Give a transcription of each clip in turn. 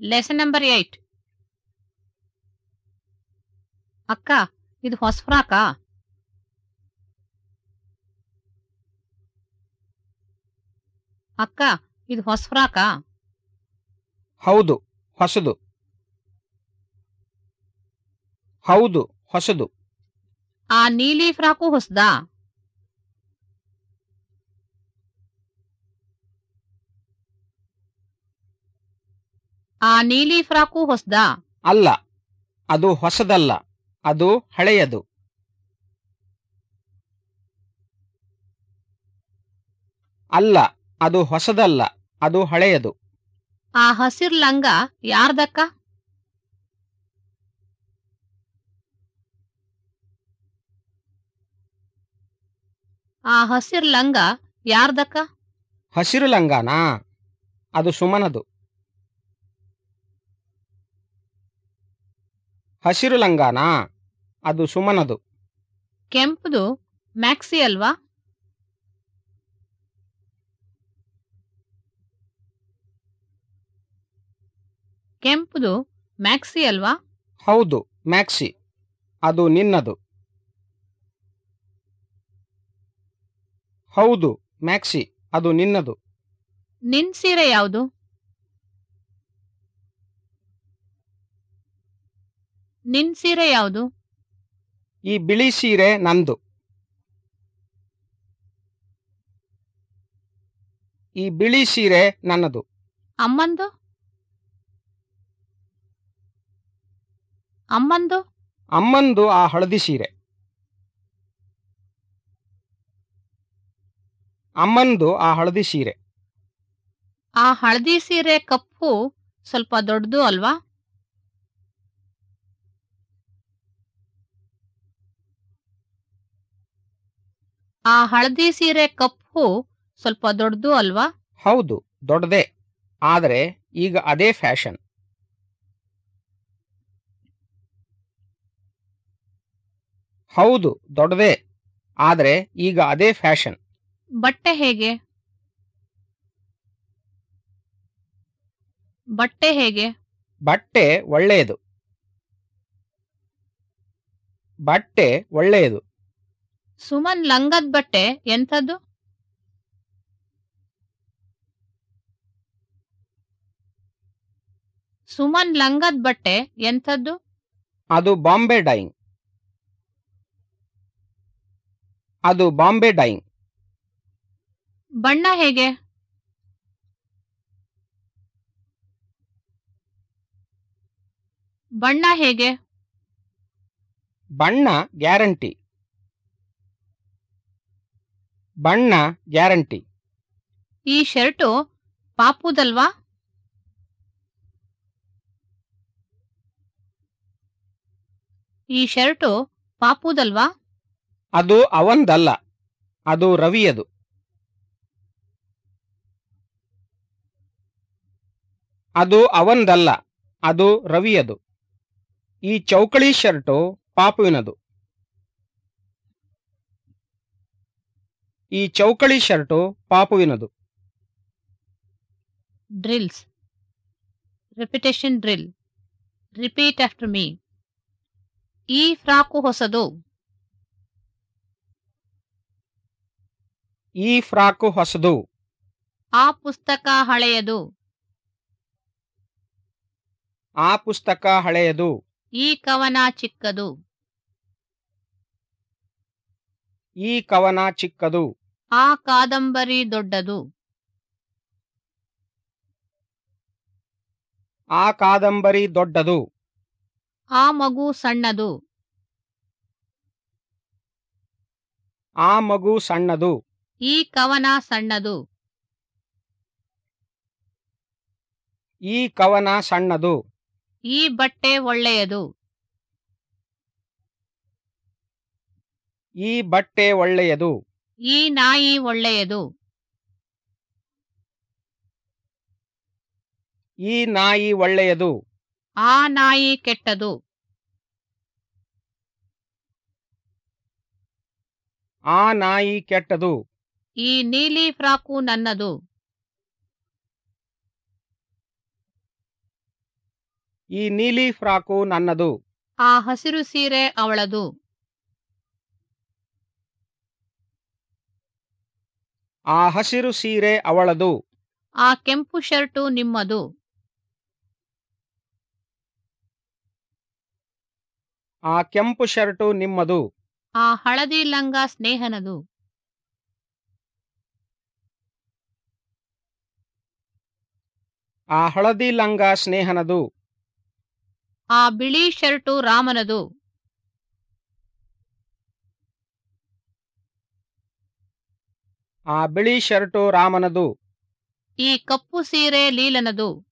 Lesson number eight ಅಕ್ಕ ಇದು ಹೊಸ ಫ್ರಾಕಾ ಅಕ್ಕ ಇದು ಹೊಸ ಫ್ರಾಕಾ ಹೌದು ಹೊಸದು. ಹೌದು ಹೊಸದು. ಆ ನೀಲಿ ಫ್ರಾಕು ಹೊಸದಾ? ಆ ನೀಲಿ ಫ್ರಾಕು ಹೊಸದಾ? ಅಲ್ಲ ಅದು ಹೊಸದಲ್ಲ ಅದು ಹಳೆಯದು. ಅಲ್ಲ ಅದು ಹೊಸದಲ್ಲ ಅದು ಹಳೆಯದು. ಆ ಹಸಿರು ಲಂಗ ಯಾರ್ದಕ್ಕ? ಆ ಹಸಿರು ಲಂಗ ಯಾರ್ದಕ್ಕ? ಹಸಿರು ಲಂಗನಾ? ಅದು ಸುಮನದು. ಹಸಿರು ಲಂಗಾನ? ಅದು ಸುಮನದು. ಕೆಂಪುದು ಮ್ಯಾಕ್ಸಿ ಅಲ್ವಾ? ಕೆಂಪುದು ಮ್ಯಾಕ್ಸಿ ಅಲ್ವಾ? ಹೌದು ಮ್ಯಾಕ್ಸಿ. ಅದು ನಿನ್ನದು. ಹೌದು ಮ್ಯಾಕ್ಸಿ. ಅದು ನಿನ್ನದು. ನಿನ್ ಸೀರೆ ಯಾವುದು? ನಿನ್ ಸೀರೆ ಯಾವುದು? ಈ ಬಿಳಿ ಸೀರೆ ನಂದು. ಈ ಬಿಳಿ ಸೀರೆ ನನ್ನದು. ಅಮ್ಮಂದು? ಅಮ್ಮಂದು? ಅಮ್ಮಂದು ಆ ಹಳದಿ ಸೀರೆ. ಅಮ್ಮಂದು ಆ ಹಳದಿ ಸೀರೆ. ಆ ಹಳದಿ ಸೀರೆ ಕಪ್ಪು ಸ್ವಲ್ಪ ದೊಡ್ಡದು ಅಲ್ವಾ? ಆ ಹಳದಿ ಸೀರೆ ಕಪ್ಪು ಸ್ವಲ್ಪ ದೊಡ್ಡದು ಅಲ್ವಾ? ಹೌದು ದೊಡ್ಡದೇ. ಆದರೆ ಈಗ ಅದೇ ಫ್ಯಾಷನ್. ಹೌದು ದೊಡ್ಡದೇ. ಆದರೆ ಈಗ ಅದೇ ಫ್ಯಾಷನ್. ಬಟ್ಟೆ ಹೇಗೆ? ಬಟ್ಟೆ ಹೇಗೆ? ಬಟ್ಟೆ ಒಳ್ಳೆಯದು. ಬಟ್ಟೆ ಒಳ್ಳೆಯದು. ಸುಮನ್ ಲಂಗದ್ ಬಟ್ಟೆ ಎಂಥದ್ದು? ಸುಮನ್ ಲಂಗದ್ ಬಟ್ಟೆ ಎಂಥದ್ದು? ಅದು ಬಾಂಬೆ ಡೈಂಗ್ ಅದು ಬಾಂಬೆ ಡೈಂಗ್ ಬಣ್ಣ ಹೇಗೆ? ಬಣ್ಣ ಹೇಗೆ? ಬಣ್ಣ ಗ್ಯಾರಂಟಿ. ಬಣ್ಣ ಗ್ಯಾರಂಟಿ. ಈ ಶರ್ಟು ಪಾಪುದಲ್ವಾ? ಈ ಶರ್ಟು ಪಾಪುದಲ್ವಾ? ಅದು ಅವಂದಲ್ಲ ಅದು ರವಿಯದು. ಅದು ಅವಂದಲ್ಲ ಅದು ರವಿಯದು. ಈ ಚೌಕಳಿ ಶರ್ಟು ಪಾಪುವಿನದು. ಈ ಚೌಕಳಿ shirt ಪಾಪುವಿನದು. Drills. Repetition drill. Repeat after me. ಈ ಫ್ರಾಕು ಹೊಸದು. ಈ ಫ್ರಾಕು ಹೊಸದು. ಆ ಪುಸ್ತಕ ಹಳೆಯದು. ಆ ಪುಸ್ತಕ ಹಳೆಯದು. ಈ ಕವನ ಚಿಕ್ಕದು. ಈ ಕವನ ಚಿಕ್ಕದು. ಆ ಕಾದಂಬರಿ ದೊಡ್ಡದು. ಆ ಕಾದಂಬರಿ ದೊಡ್ಡದು. ಆ ಮಗು ಸಣ್ಣದು. ಆ ಮಗು ಸಣ್ಣದು. ಈ ಕವನ ಸಣ್ಣದು. ಈ ಕವನ ಸಣ್ಣದು. ಈ ಬಟ್ಟೆ ಒಳ್ಳೆಯದು. ಈ ಬಟ್ಟೆ ಒಳ್ಳೆಯದು. ಈ ನಾಯಿ ಒಳ್ಳೆಯದು. ಈ ನಾಯಿ ಒಳ್ಳೆಯದು. ಆ ನಾಯಿ ಕೆಟ್ಟದು. ಆ ನಾಯಿ ಕೆಟ್ಟದು. ಈ ನೀಲಿ ಫ್ರಾಕು ನನ್ನದು. ಈ ನೀಲಿ ಫ್ರಾಕು ನನ್ನದು. ಆ ಹಸಿರು ಸೀರೆ ಅವಳದು. ಆ ಹಸಿರು ಸೀರೆ ಅವಳದು. ಆ ಕೆಂಪು ಶರ್ಟು ನಿಮ್ಮದು. ಆ ಕೆಂಪು ಶರ್ಟು ನಿಮ್ಮದು. ಆ ಹಳದಿ ಲಂಗ ಸ್ನೇಹನದು. ಆ ಹಳದಿ ಲಂಗ ಸ್ನೇಹನದು. ಆ ಬಿಳಿ ಶರ್ಟು ರಾಮನದು. ಆ ಬಿಳಿ ಶರ್ಟು ರಾಮನದು. ಈ ಕಪ್ಪು ಸೀರೆ ಲೀಲನದು.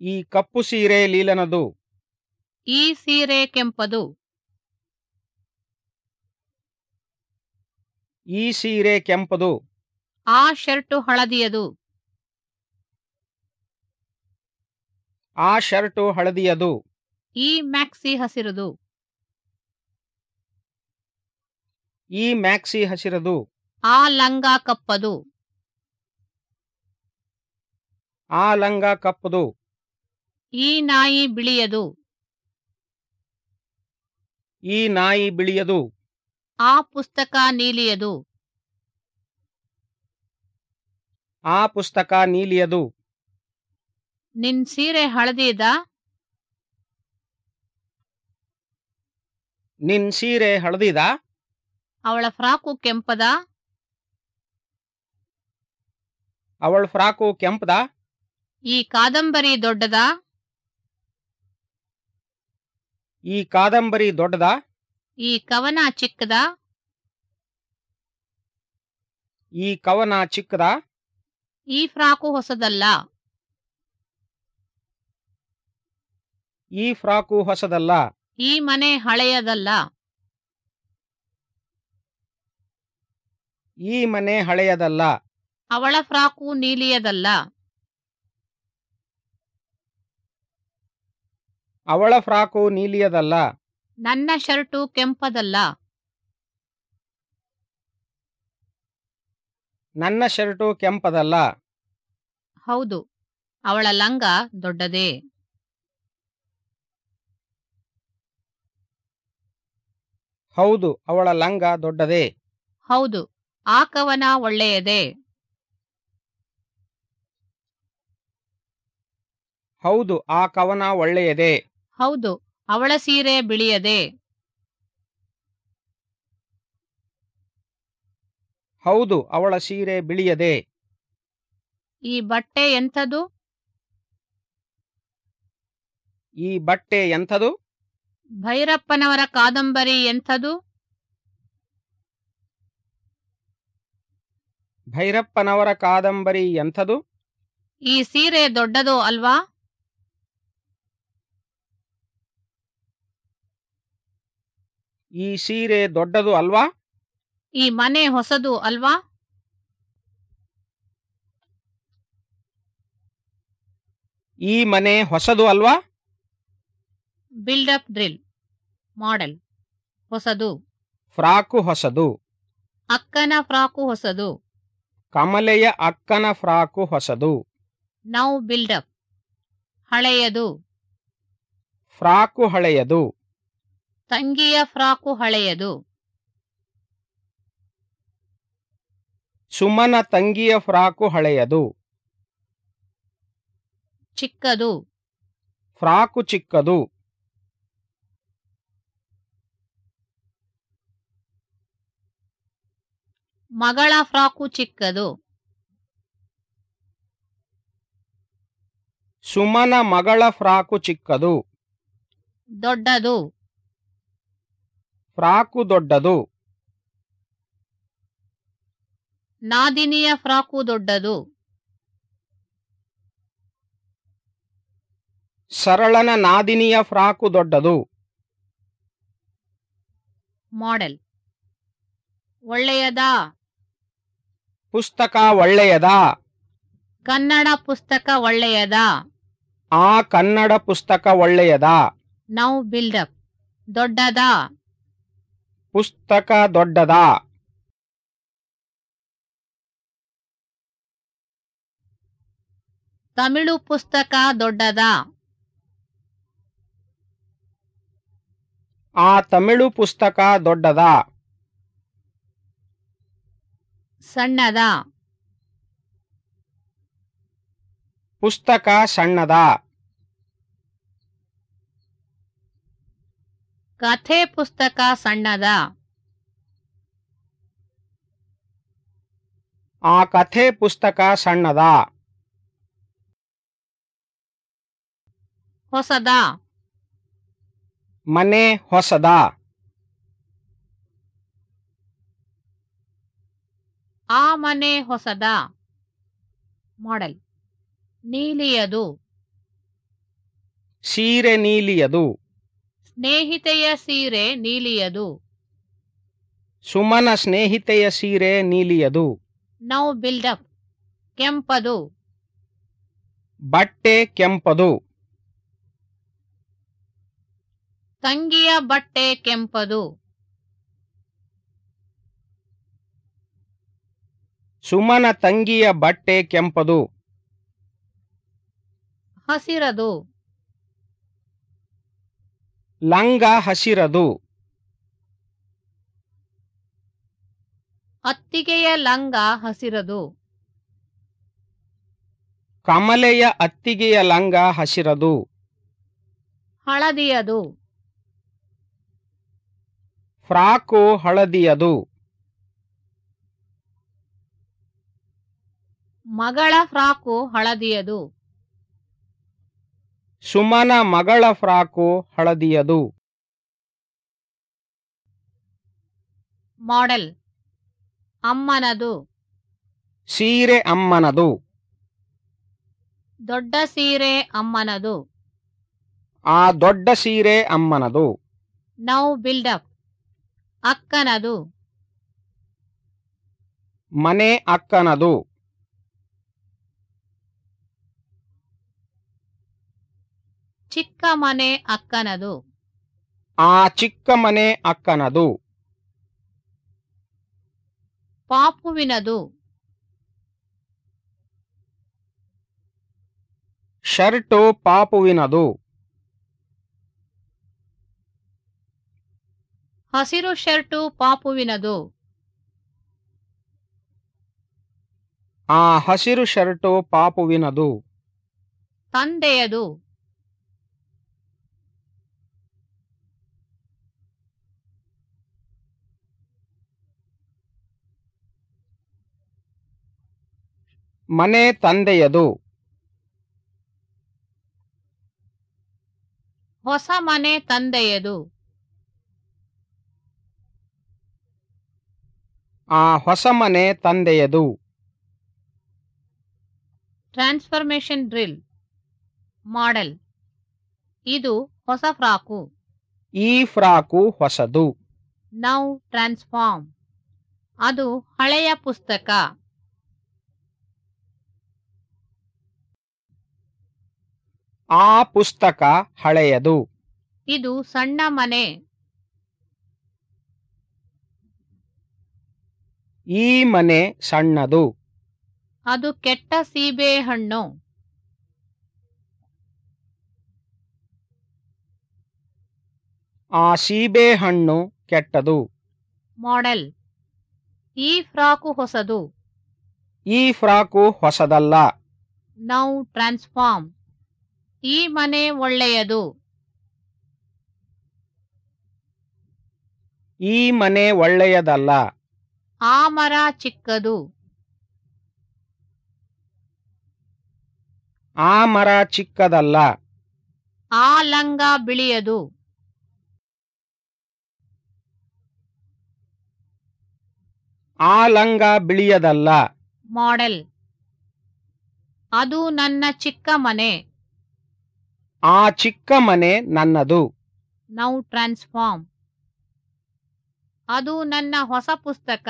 ಈ ಕಪ್ಪು ಸೀರೆ ಲೀಲನದು. ಈ ಸೀರೆ ಕೆಂಪದು. ಈ ಸೀರೆ ಕೆಂಪದು. ಆ ಶರ್ಟು ಹಳದಿಯದು. ಆ ಶರ್ಟು ಹಳದಿಯದು. ಈ ಮ್ಯಾಕ್ಸಿ ಹಸಿರುದು. ಈ ಮ್ಯಾಕ್ಸಿ ಹಸಿರದು. ಆ ಲಂಗ ಕಪ್ಪದು. ಆ ಲಂಗ ಕಪ್ಪದು. ಈ ನಾಯಿ ಬಿಳಿಯದು. ಈ ನಾಯಿ ಬಿಳಿಯದು. ಆ ಪುಸ್ತಕ ನೀಲಿಯದು. ಆ ಪುಸ್ತಕ ನೀಲಿಯದು. ನಿನ್ ಸೀರೆ ಹಳದಿದ? ನಿನ್ ಸೀರೆ ಹಳದಿದ? ಅವಳ ಫ್ರಾಕು ಕೆಂಪದ? ಅವಳ ಫ್ರಾಕು ಕೆಂಪದ? ಈ ಕಾದಂಬರಿ ದೊಡ್ಡದ? ಈ ಕಾದಂಬರಿ ದೊಡ್ಡದ? ಈ ಕವನ ಚಿಕ್ಕದ? ಈ ಕವನ ಚಿಕ್ಕದ? ಈ ಫ್ರಾಕು ಹೊಸದಲ್ಲ? ಈ ಫ್ರಾಕು ಹೊಸದಲ್ಲ? ಈ ಮನೆ ಹಳೆಯದಲ್ಲ? ಈ ಮನೆ ಹಳೆಯದಲ್ಲ. ಅವಳ ಫ್ರಾಕು ನೀಲಿಯದಲ್ಲ. ಅವಳ ಫ್ರಾಕು ನೀಲಿಯದಲ್ಲ. ನನ್ನ ಶರ್ಟು ಕೆಂಪದಲ್ಲ. ನನ್ನ ಶರ್ಟು ಕೆಂಪದಲ್ಲ. ಹೌದು ಅವಳ ಲಂಗ ದೊಡ್ಡದೇ. ಹೌದು ಅವಳ ಲಂಗ ದೊಡ್ಡದೇ. ಹೌದು ಆ ಕವನ ಒಳ್ಳೆಯದೇ? ಹೌದು ಆ ಕವನ ಒಳ್ಳೆಯದೇ. ಹೌದು ಅವಳ ಸೀರೆ ಬಿಳಿಯದೆ? ಹೌದು ಅವಳ ಸೀರೆ ಬಿಳಿಯದೆ. ಈ ಬಟ್ಟೆ ಎಂಥದು? ಈ ಬಟ್ಟೆ ಎಂಥದು? ಭೈರಪ್ಪನವರ ಕಾದಂಬರಿ ಎಂಥದು? ಭೈರಪ್ಪನವರ ಕಾದಂಬರಿ ಎಂಥದು? ಈ ಸೀರೆ ದೊಡ್ಡದು ಅಲ್ವಾ? ಈ ಸೀರೆ ದೊಡ್ಡದು ಅಲ್ವಾ? ಈ ಮನೆ ಹೊಸದು ಅಲ್ವಾ? ಈ ಮನೆ ಹೊಸದು ಅಲ್ವಾ? ಬಿಲ್ಡಪ್ ಡ್ರಿಲ್ ಮಾಡೆಲ್ ಹೊಸದು. ಫ್ರಾಕು ಹೊಸದು. ಅಕ್ಕನ ಫ್ರಾಕು ಹೊಸದು. ಕಮಲೆಯ ಅಕ್ಕನ ಫ್ರಾಕು ಹೊಸದು. ನೌ ಬಿಲ್ಡಪ್ ಹಳೆಯದು. ಫ್ರಾಕು ಹಳೆಯದು. ತಂಗಿಯ ಫ್ರಾಕು ಹಳೆಯದು. ಸುಮನ ತಂಗಿಯ ಫ್ರಾಕು ಹಳೆಯದು. ಚಿಕ್ಕದು. ಫ್ರಾಕು ಚಿಕ್ಕದು. ಮಗಳ ಫ್ರಾಕು ಚಿಕ್ಕದು. ಸುಮನ ಮಗಳ ಫ್ರಾಕು ಚಿಕ್ಕದು. ದೊಡ್ಡದು. ಫ್ರಾಕು ದೊಡ್ಡದು. ನಾದಿನಿಯ ಫ್ರಾಕು ದೊಡ್ಡದು. ಸರಳನ ನಾದಿನಿಯ ಫ್ರಾಕು ದೊಡ್ಡದು. ಮಾಡೆಲ್. ಒಳ್ಳೆಯದಾ? ಪುಸ್ತಕ ಒಳ್ಳೆಯದಾ? ಕನ್ನಡ ಪುಸ್ತಕ ಒಳ್ಳೆಯದಾ? ಆ ಕನ್ನಡ ಪುಸ್ತಕ ಒಳ್ಳೆಯದಾ? ನೌ ಬಿಲ್ಡಪ್ ದೊಡ್ಡದಾ? ಪುಸ್ತಕ ದೊಡ್ಡದಾ? ತಮಿಳು ಪುಸ್ತಕ ದೊಡ್ಡದಾ? ಆ ತಮಿಳು ಪುಸ್ತಕ ದೊಡ್ಡದಾ? ಸಣ್ಣದಾ? ಪುಸ್ತಕ ಸಣ್ಣದ? ಕಥೆ ಪುಸ್ತಕ ಸಣ್ಣದ? ಆ ಕಥೆ ಪುಸ್ತಕ ಸಣ್ಣದ? ಹೊಸದ? ಮನೆ ಹೊಸದಾ? ಆ ಮನೆ ಹೊಸದ ಮಾಡೆಲ್ ನೀಲಿಯದು. ಸೀರೆ ನೀಲಿಯದು. ಸ್ನೇಹಿತೆಯ ಸೀರೆ ನೀಲಿಯದು. ಸುಮನ ಸ್ನೇಹಿತೆಯ ಸೀರೆ ನೀಲಿಯದು. Now build up ಕೆಂಪದು. ಬಟ್ಟೆ ಕೆಂಪದು. ತಂಗಿಯ ಬಟ್ಟೆ ಕೆಂಪದು. ಸುಮನ ತಂಗಿಯ ಬಟ್ಟೆ ಕೆಂಪದು. ಹಸಿರದು. ಲಂಗ ಹಸಿರದು. ಅತ್ತಿಗೆಯ ಲಂಗ ಹಸಿರದು. ಕಮಲೆಯ ಅತ್ತಿಗೆಯ ಲಂಗ ಹಸಿರದು. ಹಳದಿಯದು. ಫ್ರಾಕು ಹಳದಿಯದು. ಮಗಳ ಫ್ರಾಕು ಹಳದಿಯದು. ಸುಮನ ಮಗಳ ಫ್ರಾಕು ಹಳದಿಯದು. ಮಾಡೆಲ್. ಅಮ್ಮನದು. ಸೀರೆ ಅಮ್ಮನದು. ದೊಡ್ಡ ಸೀರೆ ಅಮ್ಮನದು. ಆ ದೊಡ್ಡ ಸೀರೆ ಅಮ್ಮನದು. Now build up ಅಕ್ಕನದು. ಮನೆ ಅಕ್ಕನದು. ಚಿಕ್ಕ ಮನೆ ಅಕ್ಕನದು. ಆ ಚಿಕ್ಕ ಮನೆ ಅಕ್ಕನದು. ಪಾಪುವಿನದು. ಶರ್ಟು ಪಾಪುವಿನದು. ಹಸಿರು ಶರ್ಟು ಪಾಪುವಿನದು. ಆ ಹಸಿರು ಶರ್ಟು ಪಾಪುವಿನದು. ತಂದೆಯದು. ಮನೆ ತಂದೆಯದು. ಹೊಸ ಮನೆ ತಂದೆಯದು. ಆ ಹೊಸ ಮನೆ ತಂದೆಯದು. Transformation drill model. ಇದು ಹೊಸ ಫ್ರಾಕು. ಈ ಫ್ರಾಕು ಹೊಸದು. Now transform. ಅದು ಹಳೆಯ ಪುಸ್ತಕ. ಆ ಪುಸ್ತಕ ಹಳೆಯದು. ಇದು ಸಣ್ಣ ಮನೆ. ಈ ಮನೆ ಸಣ್ಣದು. ಅದು ಕೆಟ್ಟ ಸೀಬೆಹಣ್ಣು. ಆ ಸೀಬೆಹಣ್ಣು ಕೆಟ್ಟದು. ಮಾಡೆಲ್. ಈ ಫ್ರಾಕು ಹೊಸದು. ಈ ಫ್ರಾಕು ಹೊಸದಲ್ಲ. ನೌ ಟ್ರಾನ್ಸ್ಫಾರ್ಮ್ ಈ ಮನೆ ಒಳ್ಳೆಯದು. ಈ ಮನೆ ಒಳ್ಳೆಯದಲ್ಲ. ಆ ಮರ ಚಿಕ್ಕದು. ಆ ಮರ ಚಿಕ್ಕದಲ್ಲ. ಆ ಲಂಗ ಬಿಳಿಯದು. ಆ ಲಂಗ ಬಿಳಿಯದಲ್ಲ. ಮಾಡೆಲ್. ಅದು ನನ್ನ ಚಿಕ್ಕ ಮನೆ. ಆ ಚಿಕ್ಕ ಮನೆ ನನ್ನದು. ನೌ ಟ್ರಾನ್ಸ್ಫಾರ್ಮ್ ಅದು ನನ್ನ ಹೊಸ ಪುಸ್ತಕ.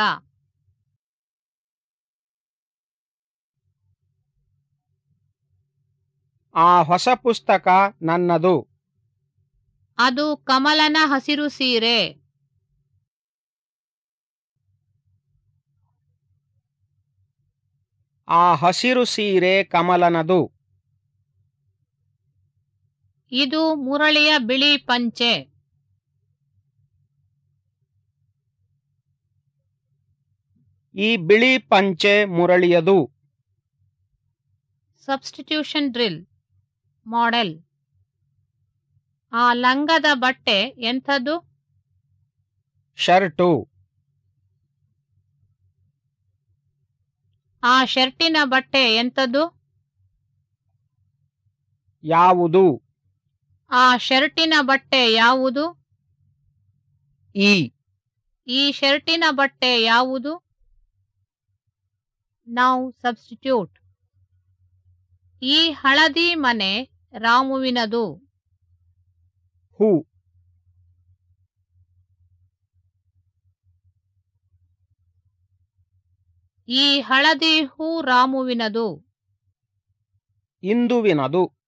ಆ ಹೊಸ ಪುಸ್ತಕ ನನ್ನದು. ಅದು ಕಮಲನ ಹಸಿರು ಸೀರೆ. ಆ ಹಸಿರು ಸೀರೆ ಕಮಲನದು. ಇದು ಮುರಳಿಯ ಬಿಳಿ ಪಂಚೆ. ಈ ಬಿಳಿ ಪಂಚೆ ಮುರಳಿಯದು. ಸಬ್ಸ್ಟಿಟ್ಯೂಷನ್ ಡ್ರಿಲ್ ಮಾಡೆಲ್ ಆ ಲಂಗದ ಬಟ್ಟೆ ಎಂಥದ್ದು? ಶರ್ಟು. ಆ ಶರ್ಟಿನ ಬಟ್ಟೆ ಎಂಥದ್ದು? ಯಾವುದು? ಆ ಶರ್ಟಿನ ಬಟ್ಟೆ ಯಾವುದು? ಈ. ಈ ಶರ್ಟಿನ ಬಟ್ಟೆ ಯಾವುದು? ನಾವು ಸಬ್ಸ್ಟಿಟ್ಯೂಟ್. ಈ ಹಳದಿ ಮನೆ ರಾಮುವಿನದು. ಹೂ. ಈ ಹಳದಿ ಹೂ ರಾಮುವಿನದು. ಇಂದುವಿನದು.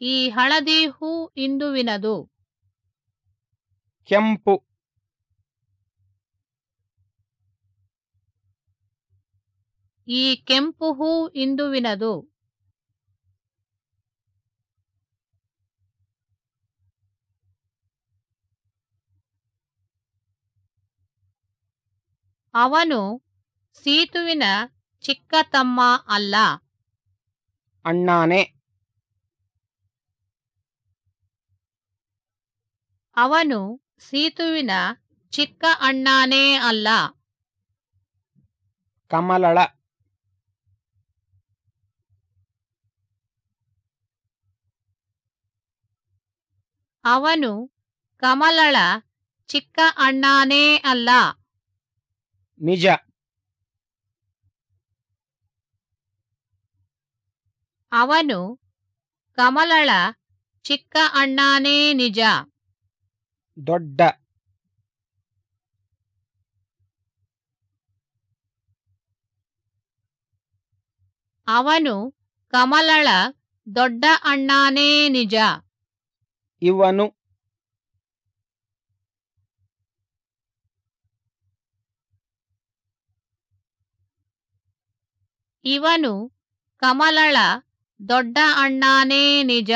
ಈ ಹಳದಿ ಹೂ ಇಂದುವಿನದು. ಕೆಂಪು. ಈ ಕೆಂಪು ಹೂ ಇಂದುವಿನದು. ಅವನು ಸೀತುವಿನ ಚಿಕ್ಕ ತಮ್ಮ ಅಲ್ಲ. ಅಣ್ಣಾನೆ. ಅವನು ಸೀತುವಿನ ಚಿಕ್ಕ ಅಣ್ಣಾನೇ ಅಲ್ಲ. ಕಮಲಳ. ಅವನು ಕಮಲಳ ಚಿಕ್ಕ ಅಣ್ಣಾನೇ ಅಲ್ಲ. ನಿಜ. ಅವನು ಕಮಲಳ ಚಿಕ್ಕ ಅಣ್ಣಾನೇ ನಿಜ. ದೊಡ್ಡ. ಅವನು ಕಮಲಳ ದೊಡ್ಡ ಅಣ್ಣಾನೇ ನಿಜ. ಇವನು. ಇವನು ಕಮಲಳ ದೊಡ್ಡ ಅಣ್ಣಾನೇ ನಿಜ.